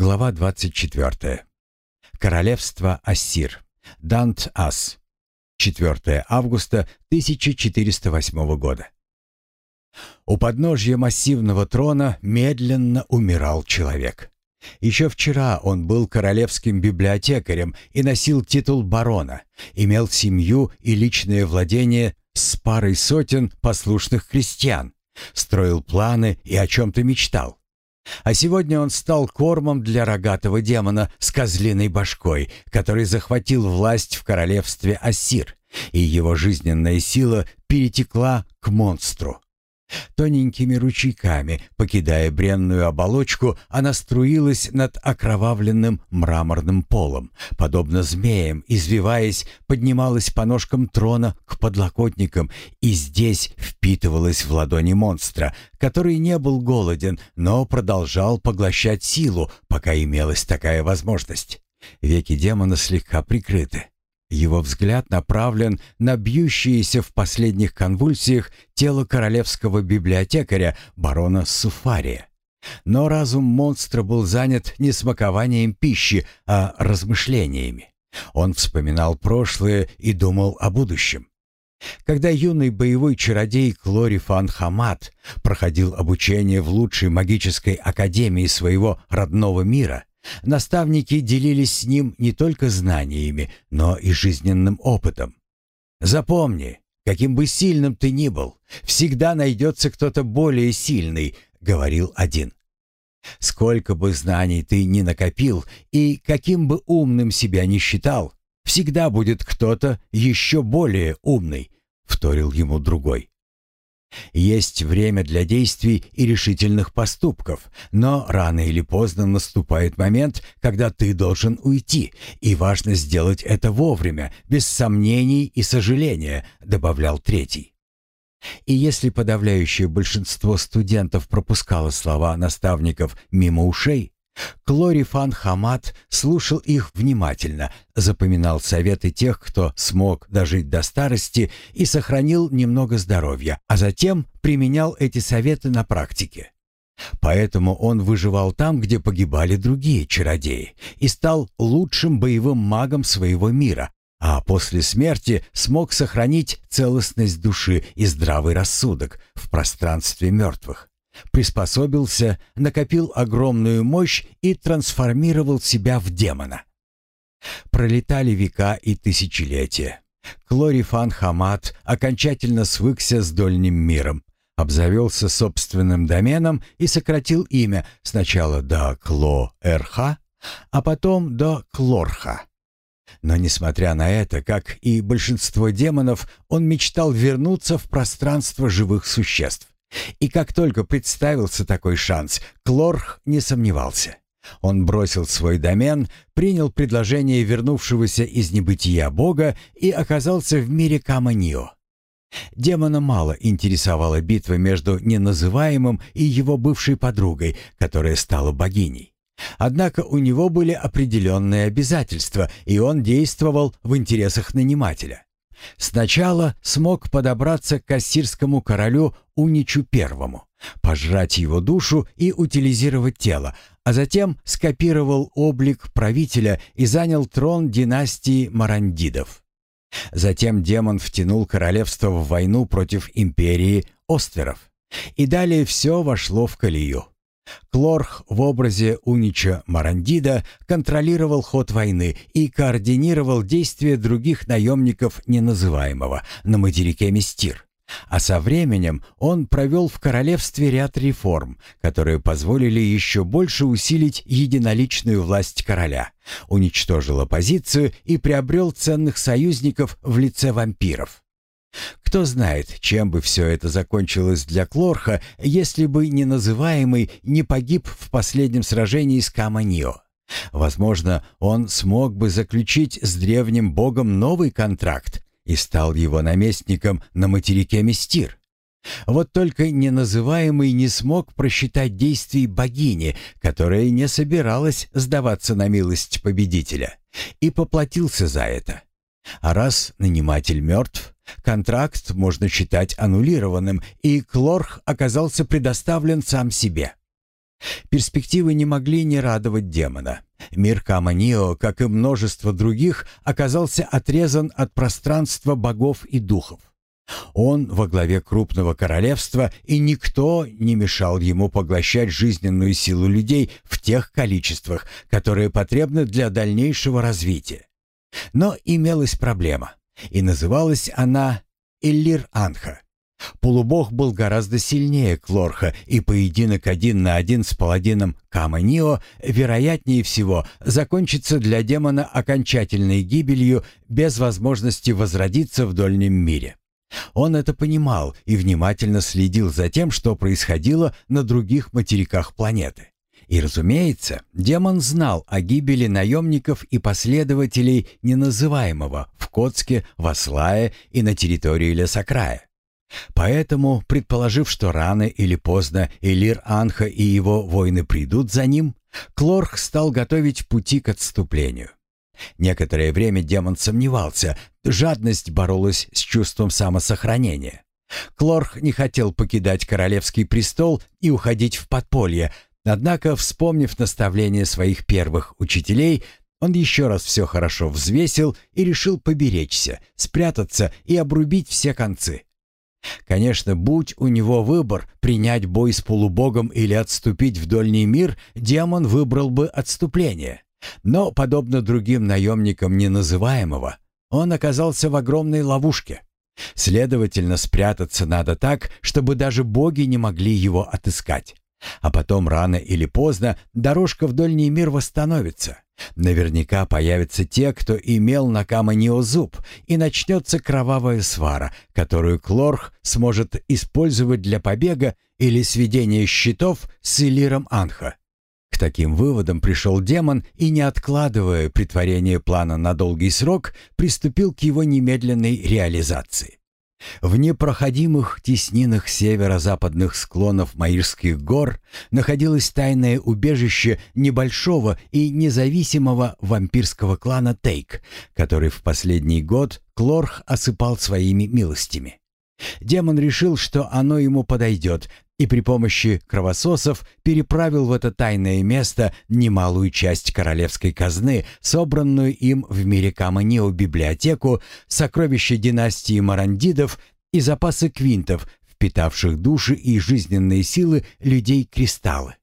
Глава 24. Королевство Ассир. Дант-Ас. 4 августа 1408 года. У подножья массивного трона медленно умирал человек. Еще вчера он был королевским библиотекарем и носил титул барона, имел семью и личное владение с парой сотен послушных крестьян, строил планы и о чем-то мечтал. А сегодня он стал кормом для рогатого демона с козлиной башкой, который захватил власть в королевстве Ассир, и его жизненная сила перетекла к монстру. Тоненькими ручейками, покидая бренную оболочку, она струилась над окровавленным мраморным полом, подобно змеям, извиваясь, поднималась по ножкам трона к подлокотникам и здесь впитывалась в ладони монстра, который не был голоден, но продолжал поглощать силу, пока имелась такая возможность. Веки демона слегка прикрыты. Его взгляд направлен на бьющееся в последних конвульсиях тело королевского библиотекаря барона Суфария. Но разум монстра был занят не смакованием пищи, а размышлениями. Он вспоминал прошлое и думал о будущем. Когда юный боевой чародей Клорифан Хамат проходил обучение в лучшей магической академии своего родного мира, Наставники делились с ним не только знаниями, но и жизненным опытом. «Запомни, каким бы сильным ты ни был, всегда найдется кто-то более сильный», — говорил один. «Сколько бы знаний ты ни накопил и каким бы умным себя ни считал, всегда будет кто-то еще более умный», — вторил ему другой. Есть время для действий и решительных поступков, но рано или поздно наступает момент, когда ты должен уйти, и важно сделать это вовремя, без сомнений и сожаления», — добавлял третий. И если подавляющее большинство студентов пропускало слова наставников мимо ушей, Клорифан Хамат слушал их внимательно, запоминал советы тех, кто смог дожить до старости и сохранил немного здоровья, а затем применял эти советы на практике. Поэтому он выживал там, где погибали другие чародеи, и стал лучшим боевым магом своего мира, а после смерти смог сохранить целостность души и здравый рассудок в пространстве мертвых приспособился, накопил огромную мощь и трансформировал себя в демона. Пролетали века и тысячелетия. Клорифан Хамат окончательно свыкся с дольним миром, обзавелся собственным доменом и сократил имя сначала до Кло-Эрха, а потом до Клорха. Но несмотря на это, как и большинство демонов, он мечтал вернуться в пространство живых существ. И как только представился такой шанс, Клорх не сомневался. Он бросил свой домен, принял предложение вернувшегося из небытия бога и оказался в мире Каманио. Демона мало интересовала битва между неназываемым и его бывшей подругой, которая стала богиней. Однако у него были определенные обязательства, и он действовал в интересах нанимателя. Сначала смог подобраться к кассирскому королю Уничу Первому, пожрать его душу и утилизировать тело, а затем скопировал облик правителя и занял трон династии Марандидов. Затем демон втянул королевство в войну против империи Остверов. И далее все вошло в колею. Клорх в образе Унича Марандида контролировал ход войны и координировал действия других наемников неназываемого на материке Мистир. А со временем он провел в королевстве ряд реформ, которые позволили еще больше усилить единоличную власть короля, уничтожил оппозицию и приобрел ценных союзников в лице вампиров. Кто знает, чем бы все это закончилось для Клорха, если бы неназываемый не погиб в последнем сражении с Каманио. Возможно, он смог бы заключить с древним богом новый контракт и стал его наместником на материке Мистир. Вот только неназываемый не смог просчитать действий богини, которая не собиралась сдаваться на милость победителя, и поплатился за это. А раз наниматель мертв, контракт можно считать аннулированным, и Клорх оказался предоставлен сам себе. Перспективы не могли не радовать демона. Мир Каманио, как и множество других, оказался отрезан от пространства богов и духов. Он во главе крупного королевства, и никто не мешал ему поглощать жизненную силу людей в тех количествах, которые потребны для дальнейшего развития. Но имелась проблема, и называлась она Эллир-Анха. Полубог был гораздо сильнее Клорха, и поединок один на один с паладином Каманио, вероятнее всего, закончится для демона окончательной гибелью без возможности возродиться в дольнем мире. Он это понимал и внимательно следил за тем, что происходило на других материках планеты. И, разумеется, демон знал о гибели наемников и последователей неназываемого в Котске, в Аслае и на территории Лесокрая. Поэтому, предположив, что рано или поздно Элир Анха и его воины придут за ним, Клорх стал готовить пути к отступлению. Некоторое время демон сомневался, жадность боролась с чувством самосохранения. Клорх не хотел покидать королевский престол и уходить в подполье, однако, вспомнив наставления своих первых учителей, он еще раз все хорошо взвесил и решил поберечься, спрятаться и обрубить все концы. Конечно, будь у него выбор принять бой с полубогом или отступить в дольний мир, демон выбрал бы отступление. Но, подобно другим наемникам неназываемого, он оказался в огромной ловушке. Следовательно, спрятаться надо так, чтобы даже боги не могли его отыскать. А потом, рано или поздно, дорожка в дольний мир восстановится. Наверняка появятся те, кто имел на Каманио зуб, и начнется кровавая свара, которую Клорх сможет использовать для побега или сведения счетов с Элиром Анха. К таким выводам пришел демон и, не откладывая притворение плана на долгий срок, приступил к его немедленной реализации. В непроходимых теснинах северо-западных склонов Маирских гор находилось тайное убежище небольшого и независимого вампирского клана Тейк, который в последний год Клорх осыпал своими милостями. Демон решил, что оно ему подойдет, и при помощи кровососов переправил в это тайное место немалую часть королевской казны, собранную им в мире Каманио библиотеку, сокровища династии Марандидов и запасы квинтов, впитавших души и жизненные силы людей-кристаллы.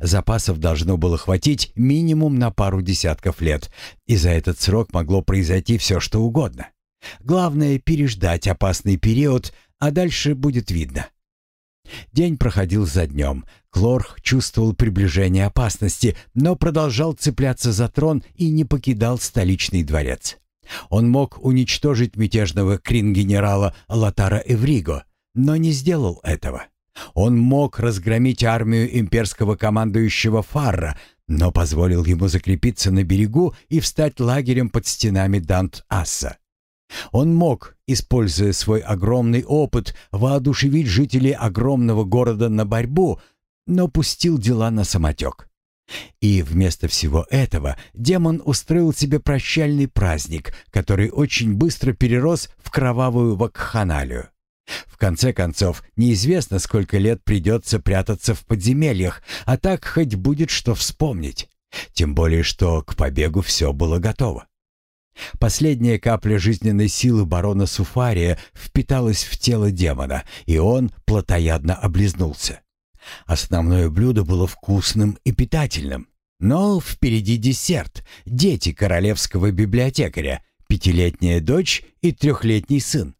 Запасов должно было хватить минимум на пару десятков лет, и за этот срок могло произойти все, что угодно. Главное — переждать опасный период, а дальше будет видно. День проходил за днем. Клорх чувствовал приближение опасности, но продолжал цепляться за трон и не покидал столичный дворец. Он мог уничтожить мятежного крин-генерала Латара Эвриго, но не сделал этого. Он мог разгромить армию имперского командующего Фарра, но позволил ему закрепиться на берегу и встать лагерем под стенами Дант-Асса. Он мог, используя свой огромный опыт, воодушевить жителей огромного города на борьбу, но пустил дела на самотек. И вместо всего этого демон устроил себе прощальный праздник, который очень быстро перерос в кровавую вакханалию. В конце концов, неизвестно, сколько лет придется прятаться в подземельях, а так хоть будет что вспомнить. Тем более, что к побегу все было готово. Последняя капля жизненной силы барона Суфария впиталась в тело демона, и он плотоядно облизнулся. Основное блюдо было вкусным и питательным, но впереди десерт, дети королевского библиотекаря, пятилетняя дочь и трехлетний сын.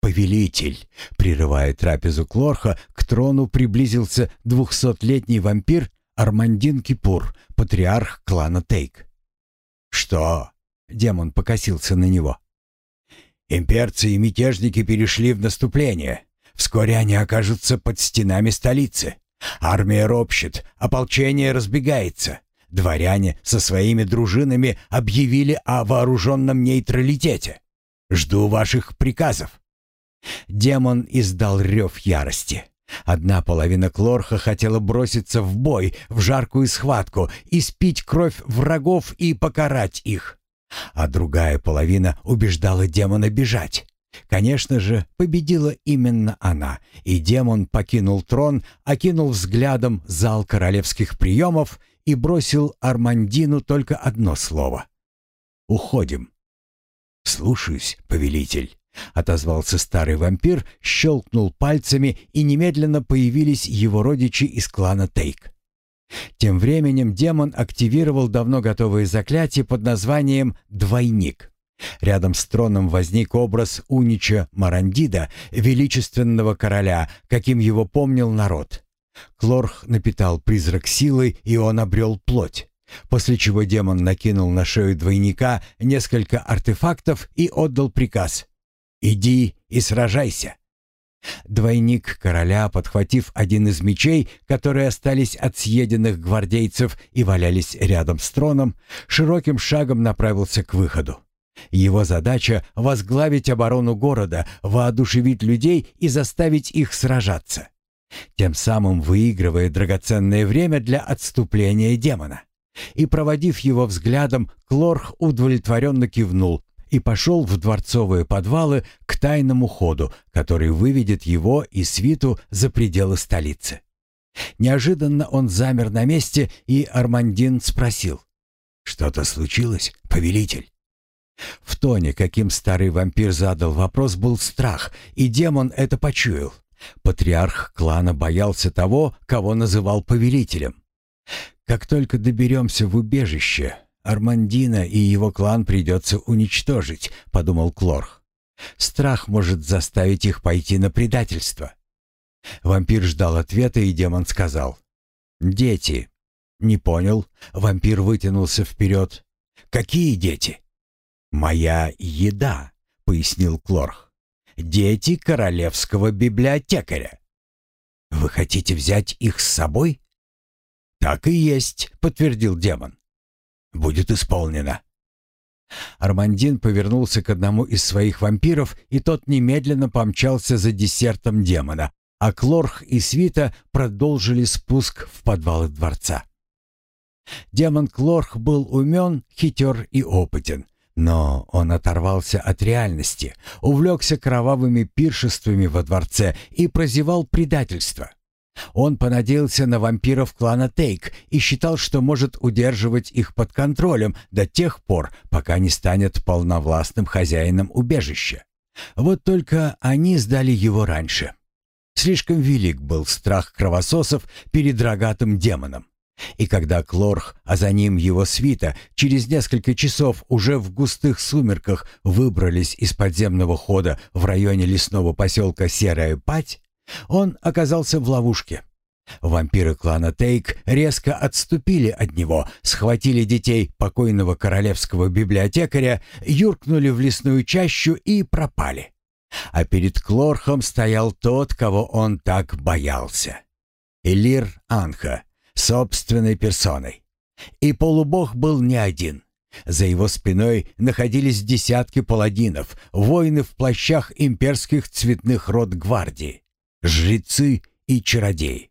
«Повелитель!» — прерывая трапезу Клорха, к трону приблизился двухсотлетний вампир Армандин Кипур, патриарх клана Тейк. «Что?» Демон покосился на него. «Имперцы и мятежники перешли в наступление. Вскоре они окажутся под стенами столицы. Армия ропщет, ополчение разбегается. Дворяне со своими дружинами объявили о вооруженном нейтралитете. Жду ваших приказов». Демон издал рев ярости. Одна половина Клорха хотела броситься в бой, в жаркую схватку, испить кровь врагов и покарать их а другая половина убеждала демона бежать. Конечно же, победила именно она, и демон покинул трон, окинул взглядом зал королевских приемов и бросил Армандину только одно слово. «Уходим». «Слушаюсь, повелитель», — отозвался старый вампир, щелкнул пальцами, и немедленно появились его родичи из клана Тейк. Тем временем демон активировал давно готовое заклятие под названием «Двойник». Рядом с троном возник образ Унича Марандида, величественного короля, каким его помнил народ. Клорх напитал призрак силой, и он обрел плоть. После чего демон накинул на шею двойника несколько артефактов и отдал приказ «Иди и сражайся». Двойник короля, подхватив один из мечей, которые остались от съеденных гвардейцев и валялись рядом с троном, широким шагом направился к выходу. Его задача — возглавить оборону города, воодушевить людей и заставить их сражаться, тем самым выигрывая драгоценное время для отступления демона. И, проводив его взглядом, Клорх удовлетворенно кивнул и пошел в дворцовые подвалы к тайному ходу, который выведет его и свиту за пределы столицы. Неожиданно он замер на месте, и Армандин спросил. «Что-то случилось, повелитель?» В тоне, каким старый вампир задал вопрос, был страх, и демон это почуял. Патриарх клана боялся того, кого называл повелителем. «Как только доберемся в убежище, Армандина и его клан придется уничтожить», — подумал Клорх. «Страх может заставить их пойти на предательство». Вампир ждал ответа, и демон сказал. «Дети». «Не понял». Вампир вытянулся вперед. «Какие дети?» «Моя еда», — пояснил Клорх. «Дети королевского библиотекаря». «Вы хотите взять их с собой?» «Так и есть», — подтвердил демон. «Будет исполнено». Армандин повернулся к одному из своих вампиров, и тот немедленно помчался за десертом демона, а Клорх и Свита продолжили спуск в подвалы дворца. Демон Клорх был умен, хитер и опытен, но он оторвался от реальности, увлекся кровавыми пиршествами во дворце и прозевал предательство. Он понадеялся на вампиров клана Тейк и считал, что может удерживать их под контролем до тех пор, пока не станет полновластным хозяином убежища. Вот только они сдали его раньше. Слишком велик был страх кровососов перед рогатым демоном. И когда Клорх, а за ним его свита, через несколько часов уже в густых сумерках выбрались из подземного хода в районе лесного поселка Серая Пать, он оказался в ловушке. Вампиры клана Тейк резко отступили от него, схватили детей покойного королевского библиотекаря, юркнули в лесную чащу и пропали. А перед Клорхом стоял тот, кого он так боялся. Элир Анха, собственной персоной. И полубог был не один. За его спиной находились десятки паладинов, воины в плащах имперских цветных рот гвардии, жрецы и чародеи.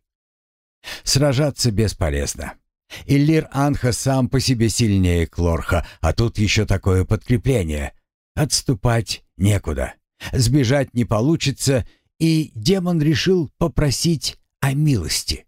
Сражаться бесполезно. Иллир Анха сам по себе сильнее Клорха, а тут еще такое подкрепление. Отступать некуда. Сбежать не получится, и демон решил попросить о милости.